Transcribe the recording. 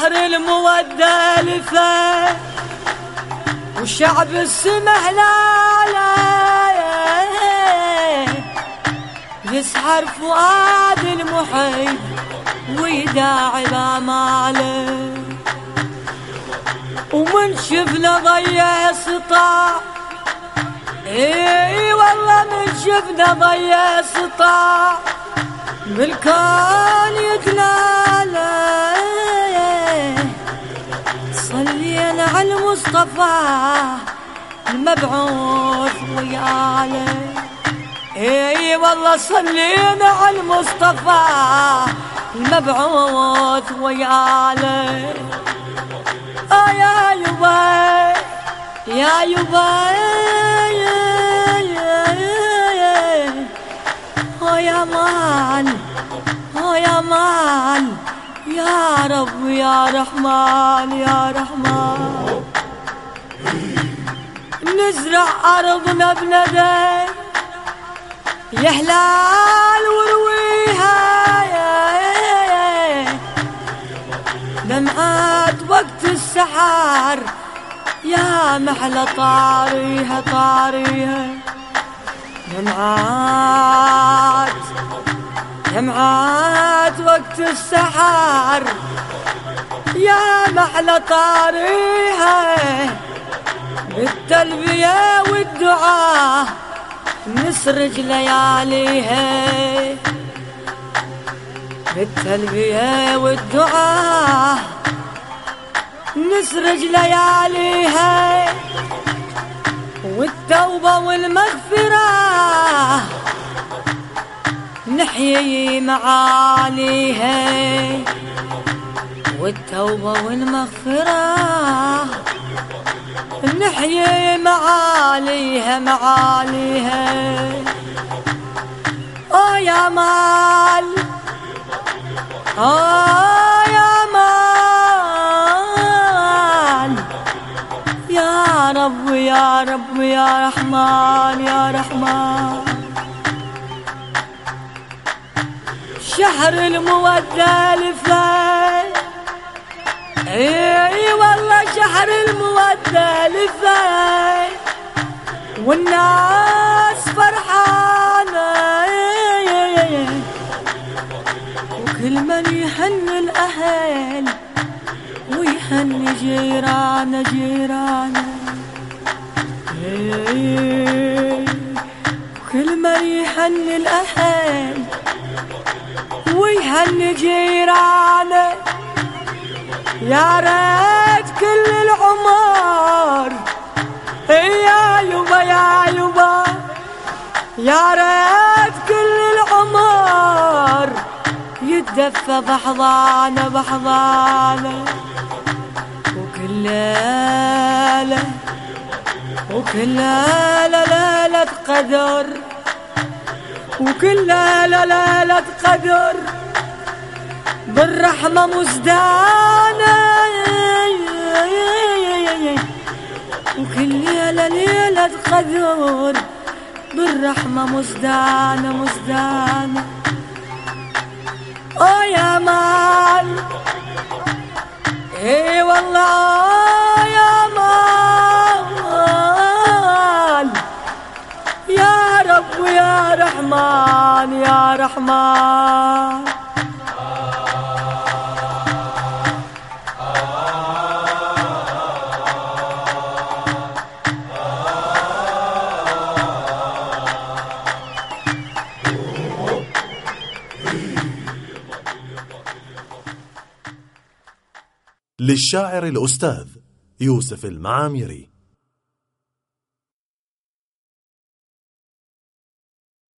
شهر المودة لفه والشعب السمح هلاله يسحر فؤاد المحب ويداعي باماله ومن شفنا ضيع سطاع إي والله من شفنا ضيع سطاع بالكون يتناله. صلينا على المصطفى المبعوث وياله إي والله صلينا على المصطفى المبعوث وياله آه يا يبا يا يبا يا مان يا مان. يا رب يا رحمن يا رحمن. نزرع أرضنا بندى. يا هلال ورويها دمعات وقت السحر يا محلى طاريها طاريها. دمعات دمعات وقت السحر يا محلى طاريها بالتلبية والدعاء نسرج لياليها بالتلبية والدعاء نسرج لياليها والتوبة والمغفرة نحيي معاليها والتوبة والمغفرة. نحيي معاليها معاليها آه يا مال. آه يا مال. يا رب يا رب يا رحمن يا رحمن. شهر المودة لفاي إي والله شهر المودة لفاي والناس فرحانة. وكل من يهن الأهل ويهن جيرانه جيرانه. كل من يهن الأهل ويهن جيرانه يا ريت كل العمر. يا يبا يا يبا يا ريت كل العمر. يتدفى بحضانه بحضانه وكل ليلة وكل ليلة ليلة قدر. وكل ليلة ليلة قدر. بالرحمة مزدانة. وكل ليلة ليلة قدر. بالرحمة مزدانة مزدانة. آه يا مال. إي والله يا مال. يا رب يا رحمن يا رحمن. للشاعر الأستاذ يوسف المعامري.